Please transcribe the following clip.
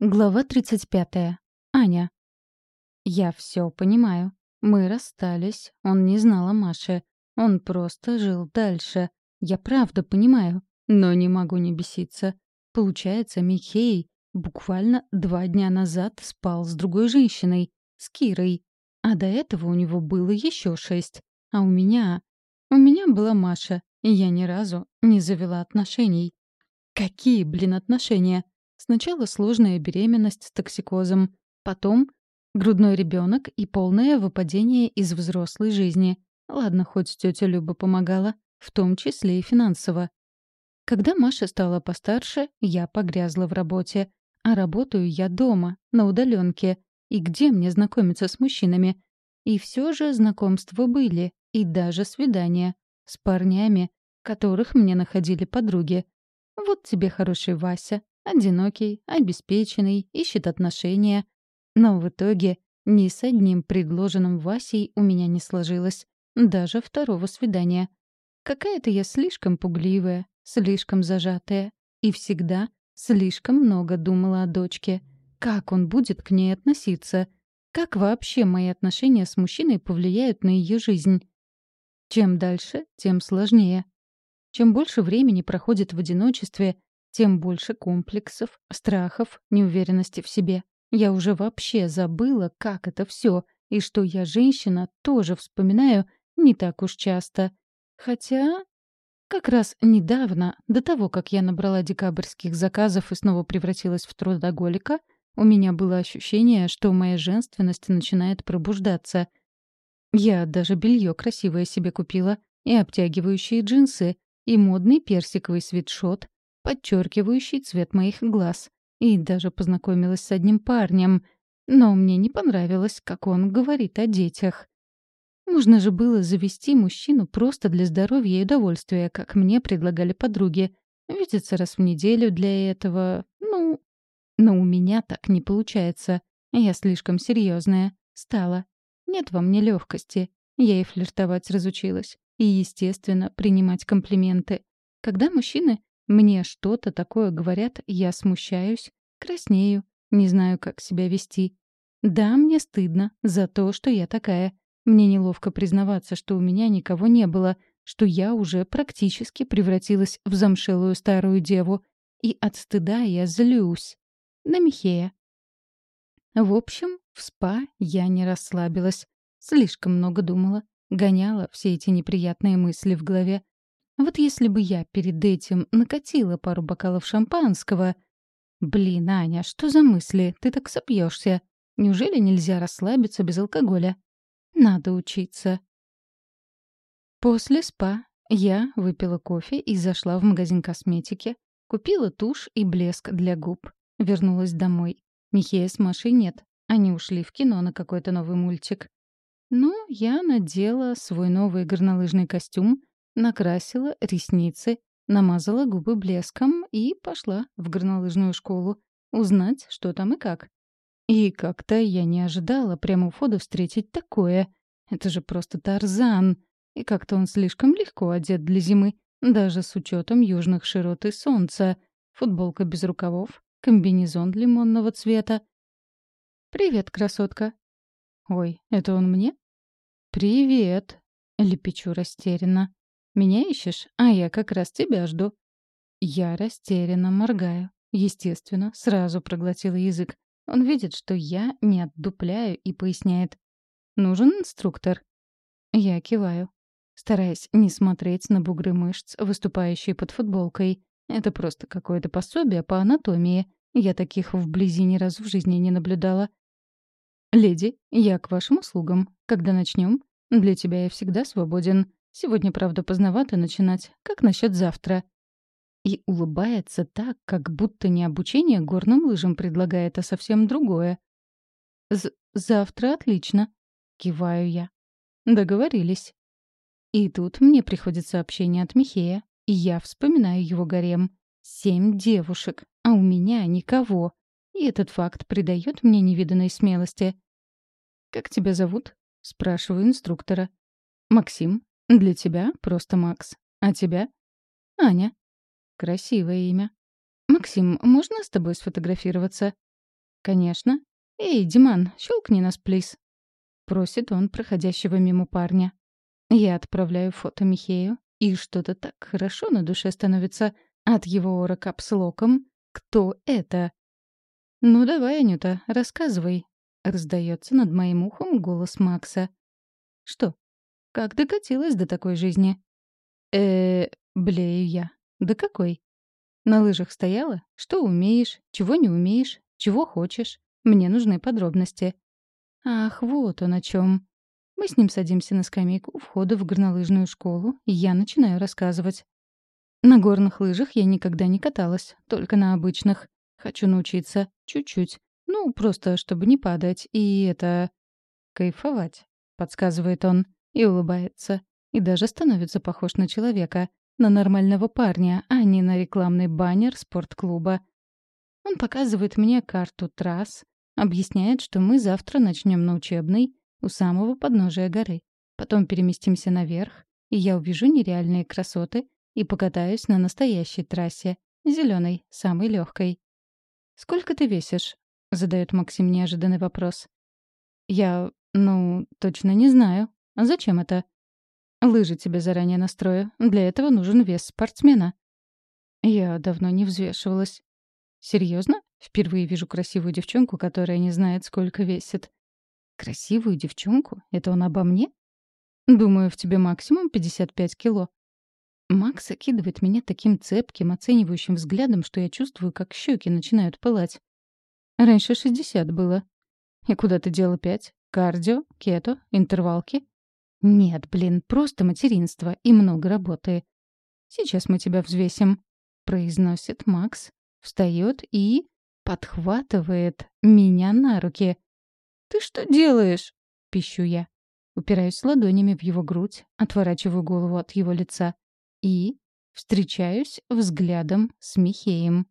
Глава 35. Аня. Я все понимаю. Мы расстались, он не знал о Маше. Он просто жил дальше. Я правда понимаю, но не могу не беситься. Получается, Михей буквально два дня назад спал с другой женщиной, с Кирой. А до этого у него было еще шесть. А у меня... У меня была Маша, и я ни разу не завела отношений. Какие, блин, отношения? Сначала сложная беременность с токсикозом, потом грудной ребенок и полное выпадение из взрослой жизни. Ладно, хоть тетя Люба помогала, в том числе и финансово. Когда Маша стала постарше, я погрязла в работе. А работаю я дома, на удаленке. И где мне знакомиться с мужчинами? И все же знакомства были, и даже свидания. С парнями, которых мне находили подруги. Вот тебе хороший Вася, Одинокий, обеспеченный, ищет отношения. Но в итоге ни с одним предложенным Васей у меня не сложилось. Даже второго свидания. Какая-то я слишком пугливая, слишком зажатая. И всегда слишком много думала о дочке. Как он будет к ней относиться? Как вообще мои отношения с мужчиной повлияют на ее жизнь? Чем дальше, тем сложнее. Чем больше времени проходит в одиночестве, тем больше комплексов, страхов, неуверенности в себе. Я уже вообще забыла, как это все, и что я женщина тоже вспоминаю не так уж часто. Хотя как раз недавно, до того, как я набрала декабрьских заказов и снова превратилась в трудоголика, у меня было ощущение, что моя женственность начинает пробуждаться. Я даже белье красивое себе купила, и обтягивающие джинсы, и модный персиковый свитшот, подчеркивающий цвет моих глаз. И даже познакомилась с одним парнем. Но мне не понравилось, как он говорит о детях. Можно же было завести мужчину просто для здоровья и удовольствия, как мне предлагали подруги. Видеться раз в неделю для этого, ну... Но у меня так не получается. Я слишком серьезная. Стала. Нет во мне легкости. Я и флиртовать разучилась. И, естественно, принимать комплименты. Когда мужчины мне что-то такое говорят, я смущаюсь, краснею, не знаю, как себя вести. Да, мне стыдно за то, что я такая. Мне неловко признаваться, что у меня никого не было, что я уже практически превратилась в замшелую старую деву. И от стыда я злюсь. На Михея. В общем, в спа я не расслабилась. Слишком много думала. Гоняла все эти неприятные мысли в голове. Вот если бы я перед этим накатила пару бокалов шампанского... Блин, Аня, что за мысли? Ты так сопьешься. Неужели нельзя расслабиться без алкоголя? Надо учиться. После спа я выпила кофе и зашла в магазин косметики, купила тушь и блеск для губ. Вернулась домой. Михея с Машей нет. Они ушли в кино на какой-то новый мультик. Ну, я надела свой новый горнолыжный костюм, накрасила ресницы, намазала губы блеском и пошла в горнолыжную школу узнать, что там и как. И как-то я не ожидала прямо у входа встретить такое. Это же просто Тарзан. И как-то он слишком легко одет для зимы, даже с учетом южных широт и солнца. Футболка без рукавов, комбинезон лимонного цвета. «Привет, красотка». «Ой, это он мне?» «Привет», — лепечу растерянно. Меня ищешь? А я как раз тебя жду». Я растерянно моргаю. Естественно, сразу проглотила язык. Он видит, что я не отдупляю и поясняет. «Нужен инструктор?» Я киваю, стараясь не смотреть на бугры мышц, выступающие под футболкой. Это просто какое-то пособие по анатомии. Я таких вблизи ни разу в жизни не наблюдала. «Леди, я к вашим услугам. Когда начнем? Для тебя я всегда свободен. Сегодня, правда, поздновато начинать. Как насчет завтра? И улыбается так, как будто не обучение горным лыжам предлагает, а совсем другое. З «Завтра отлично», — киваю я. Договорились. И тут мне приходит сообщение от Михея, и я вспоминаю его гарем. Семь девушек, а у меня никого. И этот факт придает мне невиданной смелости. «Как тебя зовут?» — спрашиваю инструктора. «Максим. Для тебя просто Макс. А тебя? Аня. Красивое имя. Максим, можно с тобой сфотографироваться? «Конечно. Эй, Диман, щелкни нас, плиз!» Просит он проходящего мимо парня. Я отправляю фото Михею, и что-то так хорошо на душе становится от его ора капслоком. Кто это? «Ну давай, Анюта, рассказывай», — раздается над моим ухом голос Макса. «Что? Как докатилась до такой жизни?» э блею я. «Да какой?» «На лыжах стояла? Что умеешь? Чего не умеешь? Чего хочешь? Мне нужны подробности». «Ах, вот он о чем. Мы с ним садимся на скамейку у входа в горнолыжную школу, и я начинаю рассказывать. На горных лыжах я никогда не каталась, только на обычных. Хочу научиться. Чуть-чуть. Ну, просто чтобы не падать. И это... Кайфовать, подсказывает он. И улыбается. И даже становится похож на человека. На нормального парня, а не на рекламный баннер спортклуба. Он показывает мне карту трасс, объясняет, что мы завтра начнем на учебный, у самого подножия горы. Потом переместимся наверх, и я увижу нереальные красоты и покатаюсь на настоящей трассе, зеленой, самой легкой. «Сколько ты весишь?» — задает Максим неожиданный вопрос. «Я, ну, точно не знаю. А зачем это?» «Лыжи тебе заранее настрою. Для этого нужен вес спортсмена». Я давно не взвешивалась. Серьезно? Впервые вижу красивую девчонку, которая не знает, сколько весит. Красивую девчонку? Это он обо мне? Думаю, в тебе максимум 55 кило. Макс окидывает меня таким цепким, оценивающим взглядом, что я чувствую, как щеки начинают пылать. Раньше 60 было. И куда ты дела пять? Кардио, кето, интервалки? Нет, блин, просто материнство и много работы. Сейчас мы тебя взвесим, произносит Макс, встает и подхватывает меня на руки. «Ты что делаешь?» — пищу я. Упираюсь ладонями в его грудь, отворачиваю голову от его лица и встречаюсь взглядом с Михеем.